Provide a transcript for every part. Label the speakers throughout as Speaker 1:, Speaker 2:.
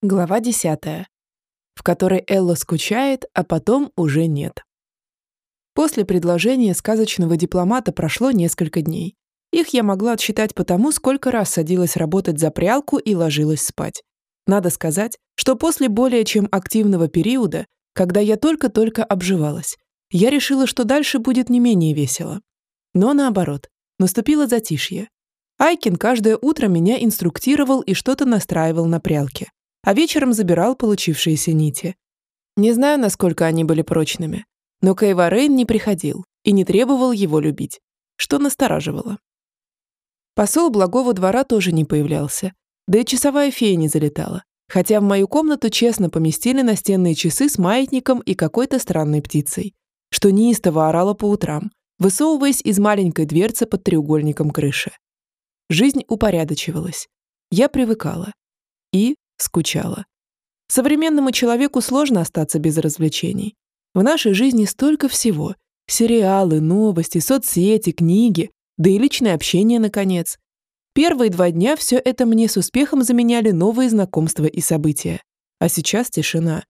Speaker 1: Глава 10, в которой Элла скучает, а потом уже нет. После предложения сказочного дипломата прошло несколько дней. Их я могла отсчитать потому, сколько раз садилась работать за прялку и ложилась спать. Надо сказать, что после более чем активного периода, когда я только-только обживалась, я решила, что дальше будет не менее весело. Но наоборот, наступило затишье. Айкин каждое утро меня инструктировал и что-то настраивал на прялке а вечером забирал получившиеся нити. Не знаю, насколько они были прочными, но Кайварейн не приходил и не требовал его любить, что настораживало. Посол благого двора тоже не появлялся, да и часовая фея не залетала, хотя в мою комнату честно поместили настенные часы с маятником и какой-то странной птицей, что неистово орала по утрам, высовываясь из маленькой дверцы под треугольником крыши. Жизнь упорядочивалась. Я привыкала. И, скучала. Современному человеку сложно остаться без развлечений. В нашей жизни столько всего. Сериалы, новости, соцсети, книги, да и личное общение, наконец. Первые два дня все это мне с успехом заменяли новые знакомства и события. А сейчас тишина.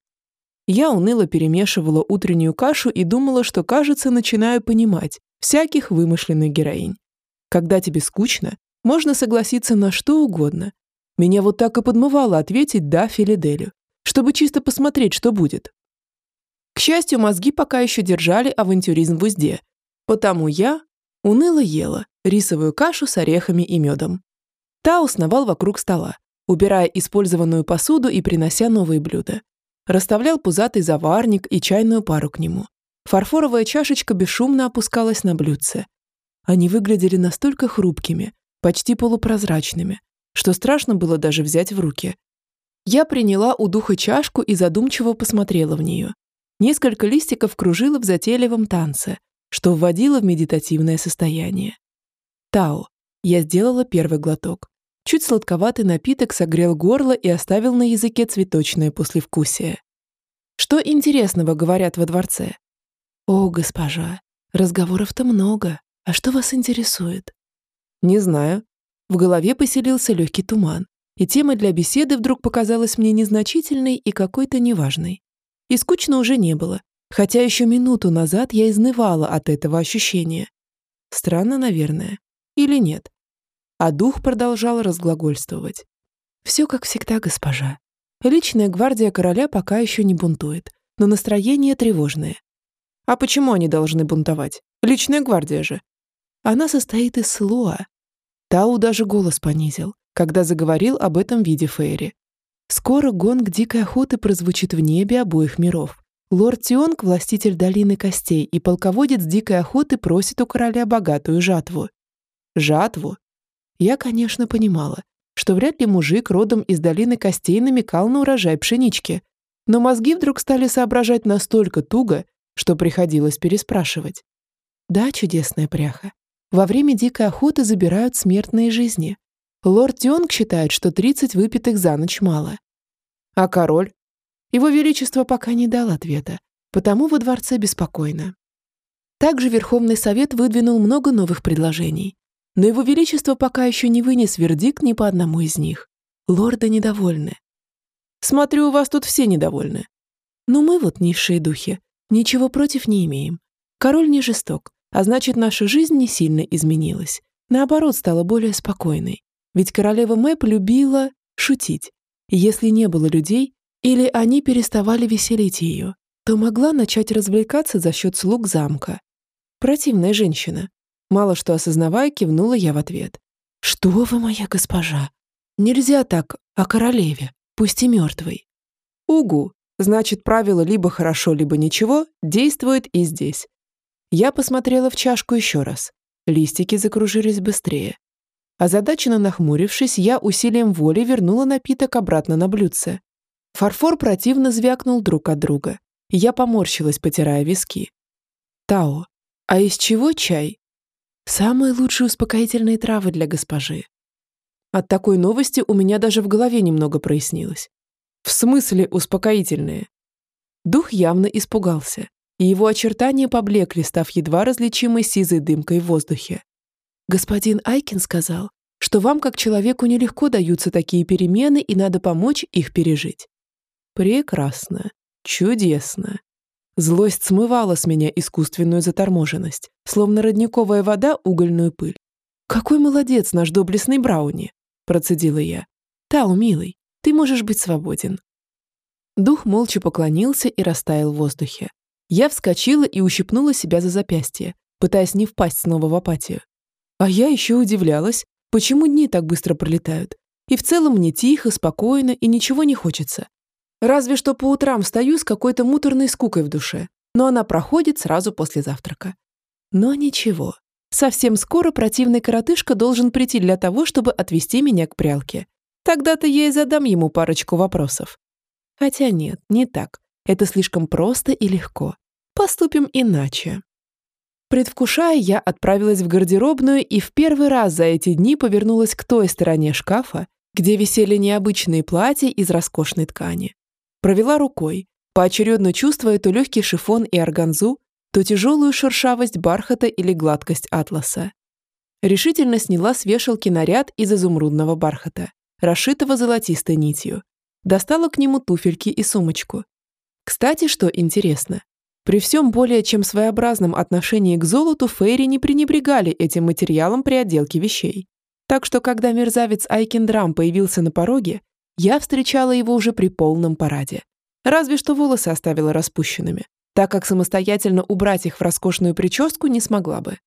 Speaker 1: Я уныло перемешивала утреннюю кашу и думала, что, кажется, начинаю понимать всяких вымышленных героинь. Когда тебе скучно, можно согласиться на что угодно, меня вот так и подмывало ответить «да» Филиделю, чтобы чисто посмотреть, что будет. К счастью, мозги пока еще держали авантюризм в узде, потому я уныло ела рисовую кашу с орехами и медом. Та сновал вокруг стола, убирая использованную посуду и принося новые блюда. Расставлял пузатый заварник и чайную пару к нему. Фарфоровая чашечка бесшумно опускалась на блюдце. Они выглядели настолько хрупкими, почти полупрозрачными, что страшно было даже взять в руки. Я приняла у духа чашку и задумчиво посмотрела в нее. Несколько листиков кружило в затейливом танце, что вводило в медитативное состояние. Тао. Я сделала первый глоток. Чуть сладковатый напиток согрел горло и оставил на языке цветочное послевкусие. Что интересного говорят во дворце? О, госпожа, разговоров-то много. А что вас интересует? Не знаю, в голове поселился легкий туман, и тема для беседы вдруг показалась мне незначительной и какой-то неважной. И скучно уже не было, хотя еще минуту назад я изнывала от этого ощущения. Странно, наверное. Или нет? А дух продолжал разглагольствовать. «Все как всегда, госпожа. Личная гвардия короля пока еще не бунтует, но настроение тревожное. А почему они должны бунтовать? Личная гвардия же. Она состоит из слоа, Тау даже голос понизил, когда заговорил об этом виде Фейри. Скоро гонг дикой охоты прозвучит в небе обоих миров. Лорд Тионг, властитель долины костей, и полководец дикой охоты просит у короля богатую жатву. Жатву? Я, конечно, понимала, что вряд ли мужик родом из долины костей намекал на урожай пшенички, но мозги вдруг стали соображать настолько туго, что приходилось переспрашивать. Да, чудесная пряха, во время дикой охоты забирают смертные жизни. Лорд Дионг считает, что 30 выпитых за ночь мало. А король? Его Величество пока не дал ответа, потому во дворце беспокойно. Также Верховный Совет выдвинул много новых предложений, но Его Величество пока еще не вынес вердикт ни по одному из них. Лорды недовольны. Смотрю, у вас тут все недовольны. Но мы вот низшие духи, ничего против не имеем. Король не жесток, а значит, наша жизнь не сильно изменилась. Наоборот, стала более спокойной. Ведь королева Мэп любила шутить. Если не было людей, или они переставали веселить ее, то могла начать развлекаться за счет слуг замка. Противная женщина. Мало что осознавая, кивнула я в ответ. «Что вы, моя госпожа? Нельзя так о королеве, пусть и мертвой». «Угу. Значит, правило либо хорошо, либо ничего действует и здесь. Я посмотрела в чашку еще раз. Листики закружились быстрее. Озадаченно нахмурившись, я усилием воли вернула напиток обратно на блюдце. Фарфор противно звякнул друг от друга. Я поморщилась, потирая виски. Тао, а из чего чай? Самые лучшие успокоительные травы для госпожи. От такой новости у меня даже в голове немного прояснилось. В смысле успокоительные? Дух явно испугался и его очертания поблекли, став едва различимой сизой дымкой в воздухе. Господин Айкин сказал, что вам, как человеку, нелегко даются такие перемены, и надо помочь их пережить. Прекрасно. Чудесно. Злость смывала с меня искусственную заторможенность, словно родниковая вода угольную пыль. «Какой молодец наш доблестный Брауни!» – процедила я. «Тау, милый, ты можешь быть свободен». Дух молча поклонился и растаял в воздухе. Я вскочила и ущипнула себя за запястье, пытаясь не впасть снова в апатию. А я еще удивлялась, почему дни так быстро пролетают. И в целом мне тихо, спокойно и ничего не хочется. Разве что по утрам встаю с какой-то муторной скукой в душе, но она проходит сразу после завтрака. Но ничего. Совсем скоро противный коротышка должен прийти для того, чтобы отвести меня к прялке. Тогда-то я и задам ему парочку вопросов. Хотя нет, не так. Это слишком просто и легко. Поступим иначе. Предвкушая, я отправилась в гардеробную и в первый раз за эти дни повернулась к той стороне шкафа, где висели необычные платья из роскошной ткани. Провела рукой, поочередно чувствуя то легкий шифон и органзу, то тяжелую шершавость бархата или гладкость атласа. Решительно сняла с вешалки наряд из изумрудного бархата, расшитого золотистой нитью. Достала к нему туфельки и сумочку. Кстати, что интересно, при всем более чем своеобразном отношении к золоту Фейри не пренебрегали этим материалом при отделке вещей. Так что, когда мерзавец Айкендрам появился на пороге, я встречала его уже при полном параде. Разве что волосы оставила распущенными, так как самостоятельно убрать их в роскошную прическу не смогла бы.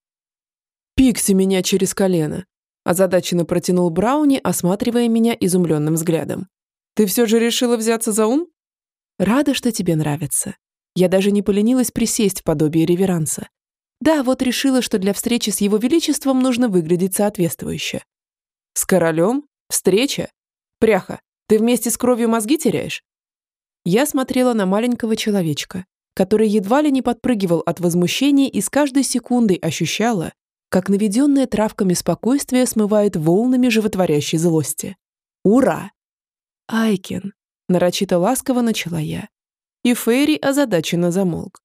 Speaker 1: «Пикси меня через колено», – озадаченно протянул Брауни, осматривая меня изумленным взглядом. «Ты все же решила взяться за ум?» «Рада, что тебе нравится». Я даже не поленилась присесть в подобие реверанса. Да, вот решила, что для встречи с его величеством нужно выглядеть соответствующе. «С королем? Встреча? Пряха, ты вместе с кровью мозги теряешь?» Я смотрела на маленького человечка, который едва ли не подпрыгивал от возмущения и с каждой секундой ощущала, как наведенное травками спокойствие смывает волнами животворящей злости. «Ура!» «Айкен!» – нарочито ласково начала я. И Фейри озадаченно замолк.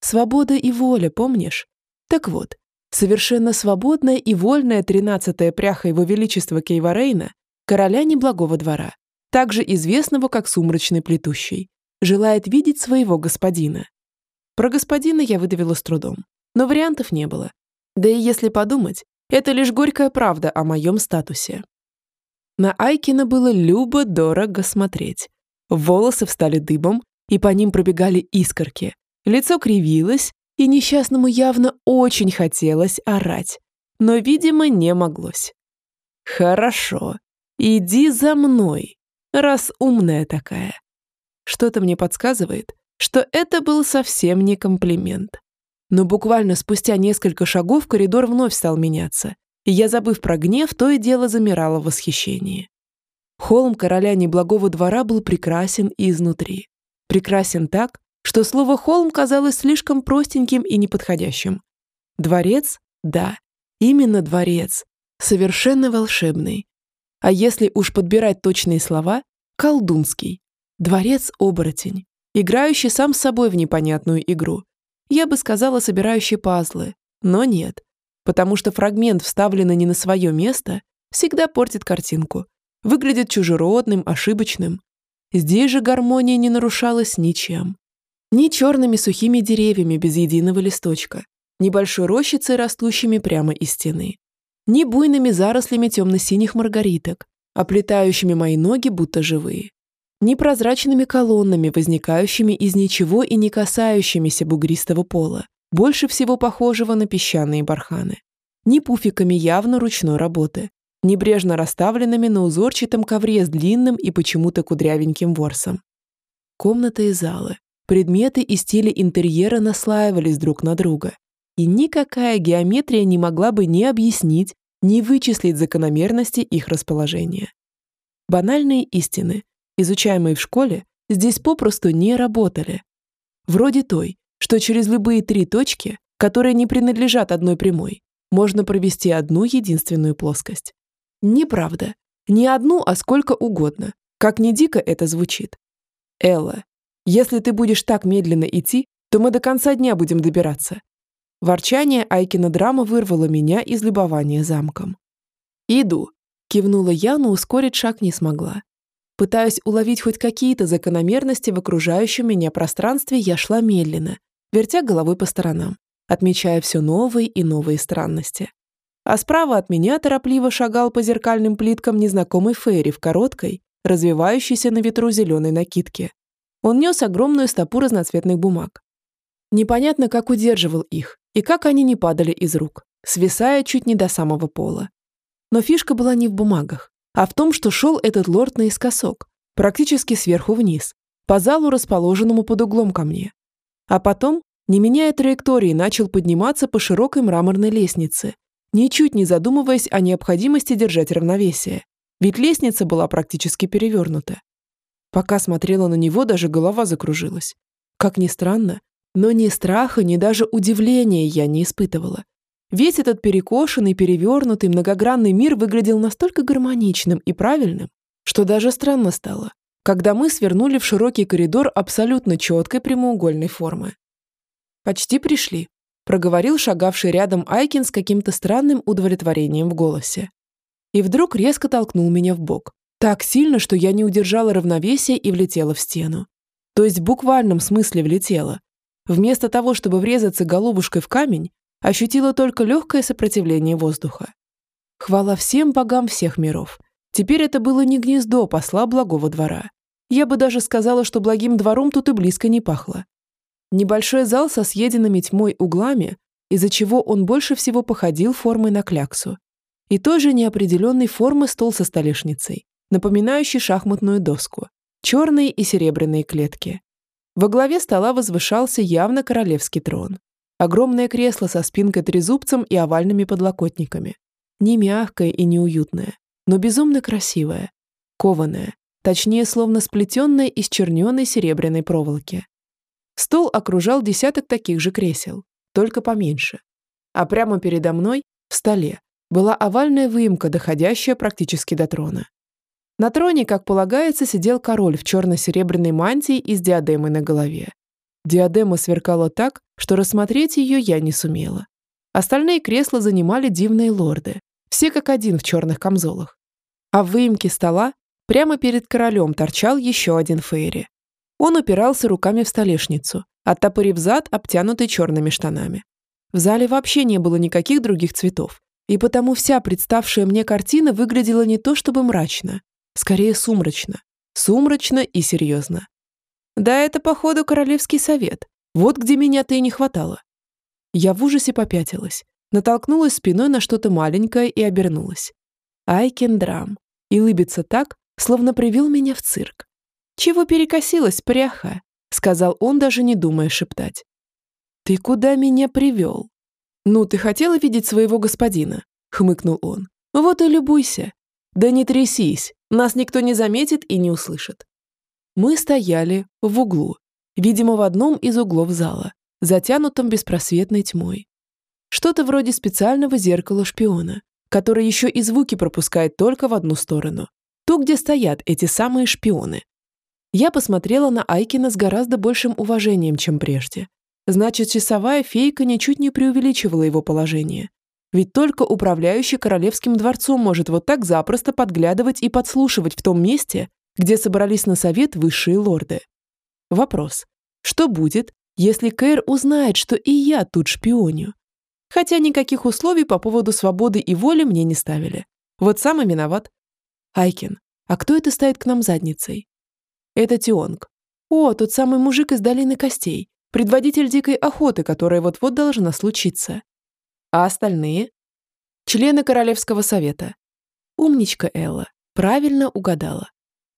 Speaker 1: «Свобода и воля, помнишь? Так вот, совершенно свободная и вольная тринадцатая пряха его величества Кейварейна, короля неблагого двора, также известного как сумрачный плетущий, желает видеть своего господина. Про господина я выдавила с трудом, но вариантов не было. Да и если подумать, это лишь горькая правда о моем статусе. На Айкина было любо-дорого смотреть. Волосы встали дыбом, и по ним пробегали искорки. Лицо кривилось, и несчастному явно очень хотелось орать. Но, видимо, не моглось. «Хорошо, иди за мной», раз умная такая. Что-то мне подсказывает, что это был совсем не комплимент. Но буквально спустя несколько шагов коридор вновь стал меняться, и я, забыв про гнев, то и дело замирала в восхищении. Холм короля неблагого двора был прекрасен изнутри. Прекрасен так, что слово «холм» казалось слишком простеньким и неподходящим. Дворец? Да, именно дворец. Совершенно волшебный, а если уж подбирать точные слова, колдунский. Дворец-оборотень, играющий сам с собой в непонятную игру. Я бы сказала, собирающий пазлы, но нет, потому что фрагмент, вставленный не на свое место, всегда портит картинку, выглядит чужеродным, ошибочным. Здесь же гармония не нарушалась ничем. Ни черными сухими деревьями без единого листочка, ни большой рощицей, растущими прямо из стены ни буйными зарослями темно-синих маргариток, оплетающими мои ноги будто живые, ни прозрачными колоннами, возникающими из ничего и не касающимися бугристого пола, больше всего похожего на песчаные барханы, ни пуфиками явно ручной работы, небрежно расставленными на узорчатом ковре с длинным и почему-то кудрявеньким ворсом. Комнаты и залы, предметы и стили интерьера наслаивались друг на друга, и никакая геометрия не могла бы ни объяснить, ни вычислить закономерности их расположения. Банальные истины, изучаемые в школе, здесь попросту не работали. Вроде той, что через любые три точки, которые не принадлежат одной прямой, можно провести одну единственную плоскость. Неправда. Не одну, а сколько угодно. Как ни дико это звучит. Элла, если ты будешь так медленно идти, то мы до конца дня будем добираться. Ворчание Айкина драма вырвало меня из любования замком. «Иду», Кивнула я, но ускорить шаг не смогла. Пытаясь уловить хоть какие-то закономерности в окружающем меня пространстве, я шла медленно, вертя головой по сторонам, отмечая все новые и новые странности. А справа от меня торопливо шагал по зеркальным плиткам незнакомый Фейри в короткой, развивающейся на ветру зеленой накидке. Он нес огромную стопу разноцветных бумаг. Непонятно, как удерживал их и как они не падали из рук, свисая чуть не до самого пола. Но фишка была не в бумагах, а в том, что шел этот лорд наискосок, практически сверху вниз, по залу, расположенному под углом ко мне. А потом, не меняя траектории, начал подниматься по широкой мраморной лестнице, ничуть не задумываясь о необходимости держать равновесие, ведь лестница была практически перевернута. Пока смотрела на него, даже голова закружилась. Как ни странно, но ни страха, ни даже удивления я не испытывала. Весь этот перекошенный, перевернутый, многогранный мир выглядел настолько гармоничным и правильным, что даже странно стало, когда мы свернули в широкий коридор абсолютно четкой прямоугольной формы. «Почти пришли», – проговорил шагавший рядом Айкин с каким-то странным удовлетворением в голосе. И вдруг резко толкнул меня в бок. Так сильно, что я не удержала равновесия и влетела в стену. То есть в буквальном смысле влетела. Вместо того, чтобы врезаться головушкой в камень, ощутила только легкое сопротивление воздуха. Хвала всем богам всех миров. Теперь это было не гнездо посла благого двора. Я бы даже сказала, что благим двором тут и близко не пахло. Небольшой зал со съеденными тьмой углами, из-за чего он больше всего походил формой на кляксу. И тоже неопределенной формы стол со столешницей, напоминающий шахматную доску, черные и серебряные клетки. Во главе стола возвышался явно королевский трон. Огромное кресло со спинкой трезубцем и овальными подлокотниками. Не мягкое и неуютное, но безумно красивое. Кованое, точнее, словно сплетенное из черненой серебряной проволоки. Стол окружал десяток таких же кресел, только поменьше. А прямо передо мной, в столе, была овальная выемка, доходящая практически до трона. На троне, как полагается, сидел король в черно-серебряной мантии и с диадемой на голове. Диадема сверкала так, что рассмотреть ее я не сумела. Остальные кресла занимали дивные лорды, все как один в черных камзолах. А в выемке стола прямо перед королем торчал еще один фейри. Он упирался руками в столешницу, оттопырив зад, обтянутый черными штанами. В зале вообще не было никаких других цветов, и потому вся представшая мне картина выглядела не то чтобы мрачно, скорее сумрачно. Сумрачно и серьезно. Да, это, походу, королевский совет. Вот где меня-то и не хватало. Я в ужасе попятилась, натолкнулась спиной на что-то маленькое и обернулась. Айкендрам. И лыбится так, словно привел меня в цирк. «Чего перекосилась, пряха?» — сказал он, даже не думая шептать. «Ты куда меня привел?» «Ну, ты хотела видеть своего господина?» — хмыкнул он. «Вот и любуйся. Да не трясись, нас никто не заметит и не услышит». Мы стояли в углу, видимо, в одном из углов зала, затянутом беспросветной тьмой. Что-то вроде специального зеркала шпиона, которое еще и звуки пропускает только в одну сторону. То, где стоят эти самые шпионы. Я посмотрела на Айкина с гораздо большим уважением, чем прежде. Значит, часовая фейка ничуть не преувеличивала его положение. Ведь только управляющий королевским дворцом может вот так запросто подглядывать и подслушивать в том месте, где собрались на совет высшие лорды. Вопрос. Что будет, если Кэр узнает, что и я тут шпионю? Хотя никаких условий по поводу свободы и воли мне не ставили. Вот сам и виноват. Айкин, а кто это стоит к нам задницей? Это Тионг. О, тот самый мужик из долины костей, предводитель дикой охоты, которая вот-вот должна случиться. А остальные? Члены Королевского совета. Умничка Элла. Правильно угадала.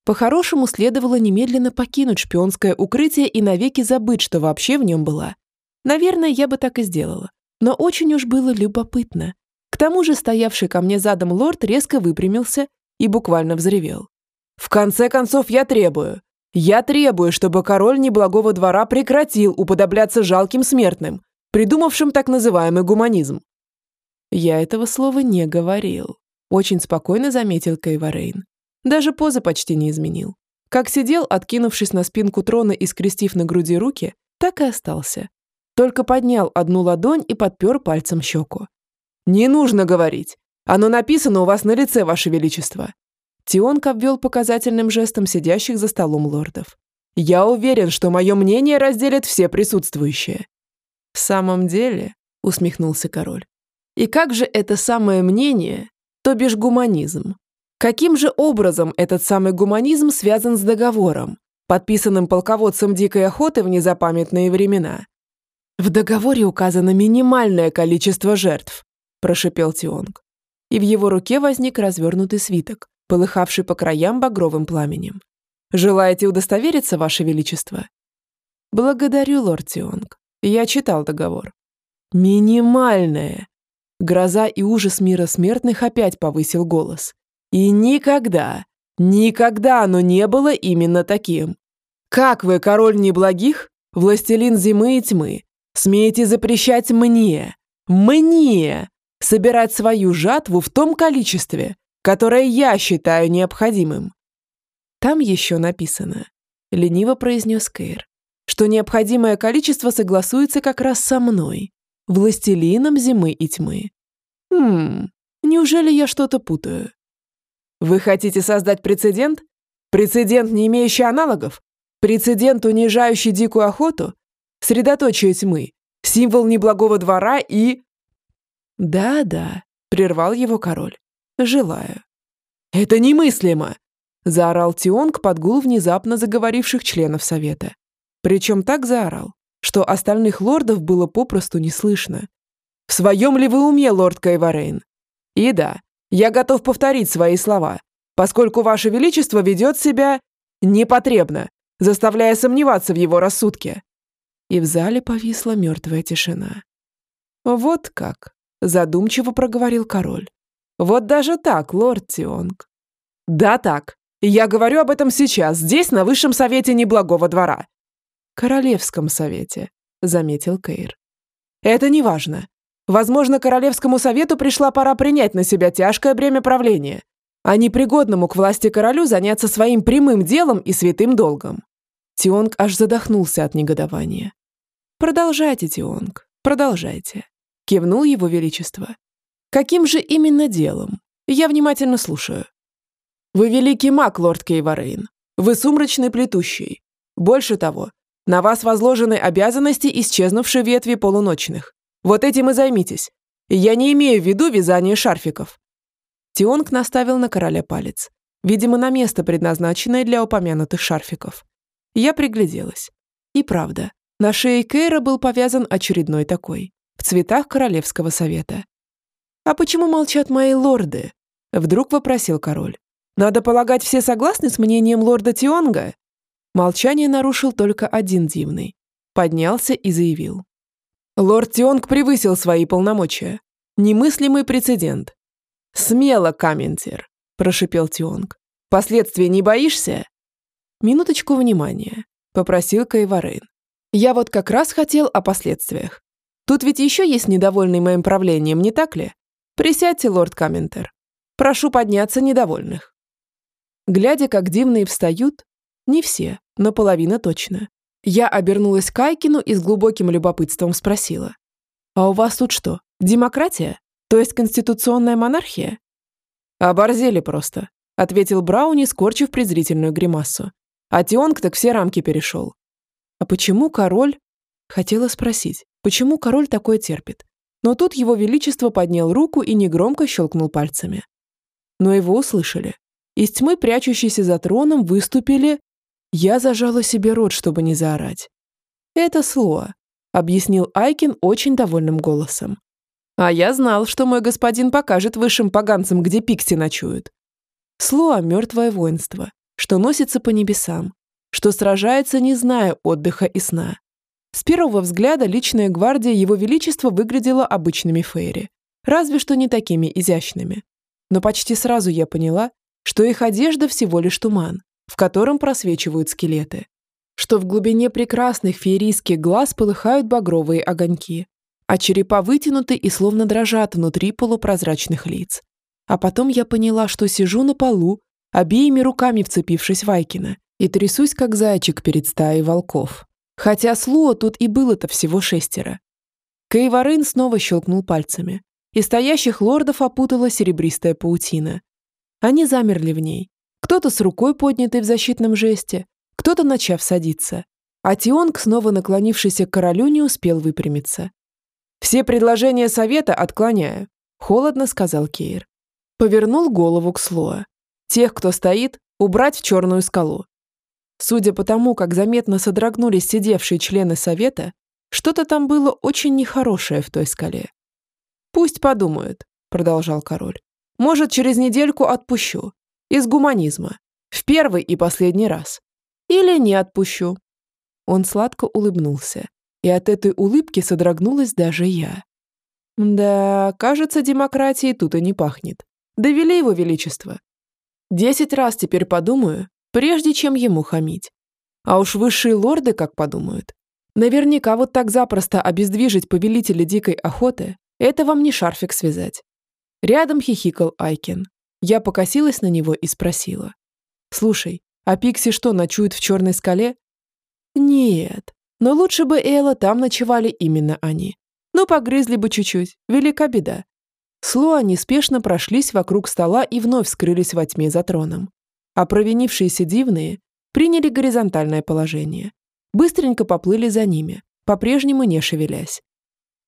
Speaker 1: По-хорошему следовало немедленно покинуть шпионское укрытие и навеки забыть, что вообще в нем была. Наверное, я бы так и сделала. Но очень уж было любопытно. К тому же стоявший ко мне задом лорд резко выпрямился и буквально взревел. «В конце концов, я требую. Я требую, чтобы король неблагого двора прекратил уподобляться жалким смертным, придумавшим так называемый гуманизм. Я этого слова не говорил. Очень спокойно заметил Кайварейн. Даже поза почти не изменил. Как сидел, откинувшись на спинку трона и скрестив на груди руки, так и остался. Только поднял одну ладонь и подпер пальцем щеку. «Не нужно говорить. Оно написано у вас на лице, ваше величество». Тионг обвел показательным жестом сидящих за столом лордов. «Я уверен, что мое мнение разделят все присутствующие». «В самом деле», — усмехнулся король, «и как же это самое мнение, то бишь гуманизм? Каким же образом этот самый гуманизм связан с договором, подписанным полководцем дикой охоты в незапамятные времена?» «В договоре указано минимальное количество жертв», – прошипел Тионг. И в его руке возник развернутый свиток, полыхавший по краям багровым пламенем. «Желаете удостовериться, Ваше Величество?» «Благодарю, лорд Тионг. Я читал договор». «Минимальное!» Гроза и ужас мира смертных опять повысил голос. «И никогда, никогда оно не было именно таким. Как вы, король неблагих, властелин зимы и тьмы, Смеете запрещать мне, мне, собирать свою жатву в том количестве, которое я считаю необходимым. Там еще написано, лениво произнес Кейр, что необходимое количество согласуется как раз со мной, властелином зимы и тьмы. Хм, неужели я что-то путаю? Вы хотите создать прецедент? Прецедент, не имеющий аналогов? Прецедент, унижающий дикую охоту? средоточие тьмы, символ неблагого двора и...» «Да-да», — прервал его король. «Желаю». «Это немыслимо!» — заорал Тионг под гул внезапно заговоривших членов совета. Причем так заорал, что остальных лордов было попросту не слышно. «В своем ли вы уме, лорд Кайварейн?» «И да, я готов повторить свои слова, поскольку ваше величество ведет себя непотребно, заставляя сомневаться в его рассудке и в зале повисла мертвая тишина. «Вот как», — задумчиво проговорил король. «Вот даже так, лорд Тионг». «Да так. Я говорю об этом сейчас, здесь, на Высшем Совете Неблагого Двора». «Королевском Совете», — заметил Кейр. «Это не важно. Возможно, Королевскому Совету пришла пора принять на себя тяжкое бремя правления, а непригодному к власти королю заняться своим прямым делом и святым долгом». Тионг аж задохнулся от негодования. «Продолжайте, Тионг, продолжайте», — кивнул его величество. «Каким же именно делом? Я внимательно слушаю». «Вы великий маг, лорд Кейварейн. Вы сумрачный плетущий. Больше того, на вас возложены обязанности исчезнувшей ветви полуночных. Вот этим и займитесь. Я не имею в виду вязание шарфиков». Тионг наставил на короля палец, видимо, на место, предназначенное для упомянутых шарфиков. Я пригляделась. И правда, на шее Кейра был повязан очередной такой, в цветах Королевского совета. «А почему молчат мои лорды?» — вдруг вопросил король. «Надо полагать, все согласны с мнением лорда Тионга?» Молчание нарушил только один дивный. Поднялся и заявил. «Лорд Тионг превысил свои полномочия. Немыслимый прецедент». «Смело, Каментер», — прошипел Тионг. «Последствий не боишься?» «Минуточку внимания», — попросил Кайварейн. Я вот как раз хотел о последствиях. Тут ведь еще есть недовольный моим правлением, не так ли? Присядьте, лорд Каментер. Прошу подняться недовольных. Глядя, как дивные встают, не все, но половина точно. Я обернулась к Айкину и с глубоким любопытством спросила. «А у вас тут что, демократия? То есть конституционная монархия?» «Оборзели просто», — ответил Брауни, скорчив презрительную гримасу. А Тионг так все рамки перешел. А почему король? Хотела спросить, почему король такое терпит? Но тут его величество поднял руку и негромко щелкнул пальцами. Но его услышали. Из тьмы, прячущейся за троном, выступили... Я зажала себе рот, чтобы не заорать. «Это Слоа», — объяснил Айкин очень довольным голосом. «А я знал, что мой господин покажет высшим поганцам, где пикси ночуют». Слоа — мертвое воинство, что носится по небесам, что сражается, не зная отдыха и сна. С первого взгляда личная гвардия Его Величества выглядела обычными фейри, разве что не такими изящными. Но почти сразу я поняла, что их одежда всего лишь туман, в котором просвечивают скелеты, что в глубине прекрасных феерийских глаз полыхают багровые огоньки, а черепа вытянуты и словно дрожат внутри полупрозрачных лиц. А потом я поняла, что сижу на полу, обеими руками вцепившись в Айкина, и трясусь, как зайчик перед стаей волков. Хотя Слуа тут и было-то всего шестеро. Кейварейн снова щелкнул пальцами, и стоящих лордов опутала серебристая паутина. Они замерли в ней. Кто-то с рукой поднятой в защитном жесте, кто-то начав садиться. А Тионг, снова наклонившийся к королю, не успел выпрямиться. «Все предложения совета отклоняю», — холодно сказал Кейр. Повернул голову к Слоа. «Тех, кто стоит, убрать в черную скалу». Судя по тому, как заметно содрогнулись сидевшие члены совета, что-то там было очень нехорошее в той скале. «Пусть подумают», — продолжал король. «Может, через недельку отпущу. Из гуманизма. В первый и последний раз. Или не отпущу». Он сладко улыбнулся, и от этой улыбки содрогнулась даже я. Да, кажется, демократией тут и не пахнет. Довели его величество. Десять раз теперь подумаю, прежде чем ему хамить. А уж высшие лорды как подумают. Наверняка вот так запросто обездвижить повелителя дикой охоты – это вам не шарфик связать. Рядом хихикал Айкен. Я покосилась на него и спросила. «Слушай, а Пикси что, ночует в черной скале?» «Нет, но лучше бы Элла там ночевали именно они. Ну, погрызли бы чуть-чуть, велика беда». Слуа неспешно прошлись вокруг стола и вновь скрылись во тьме за троном. А провинившиеся дивные приняли горизонтальное положение быстренько поплыли за ними, по-прежнему не шевелясь.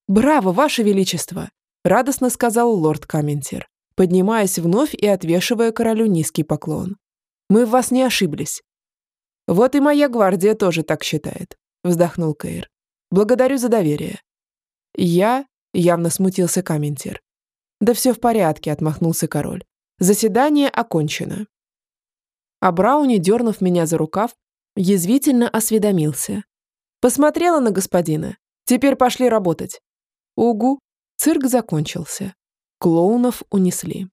Speaker 1: «Браво, Ваше Величество!» – радостно сказал лорд Каментер, поднимаясь вновь и отвешивая королю низкий поклон. «Мы в вас не ошиблись». «Вот и моя гвардия тоже так считает», – вздохнул Кейр. «Благодарю за доверие». «Я...» – явно смутился Каментер. «Да все в порядке», – отмахнулся король. «Заседание окончено». А Брауни, дернув меня за рукав, Язвительно осведомился. Посмотрела на господина. Теперь пошли работать. Угу. Цирк закончился. Клоунов унесли.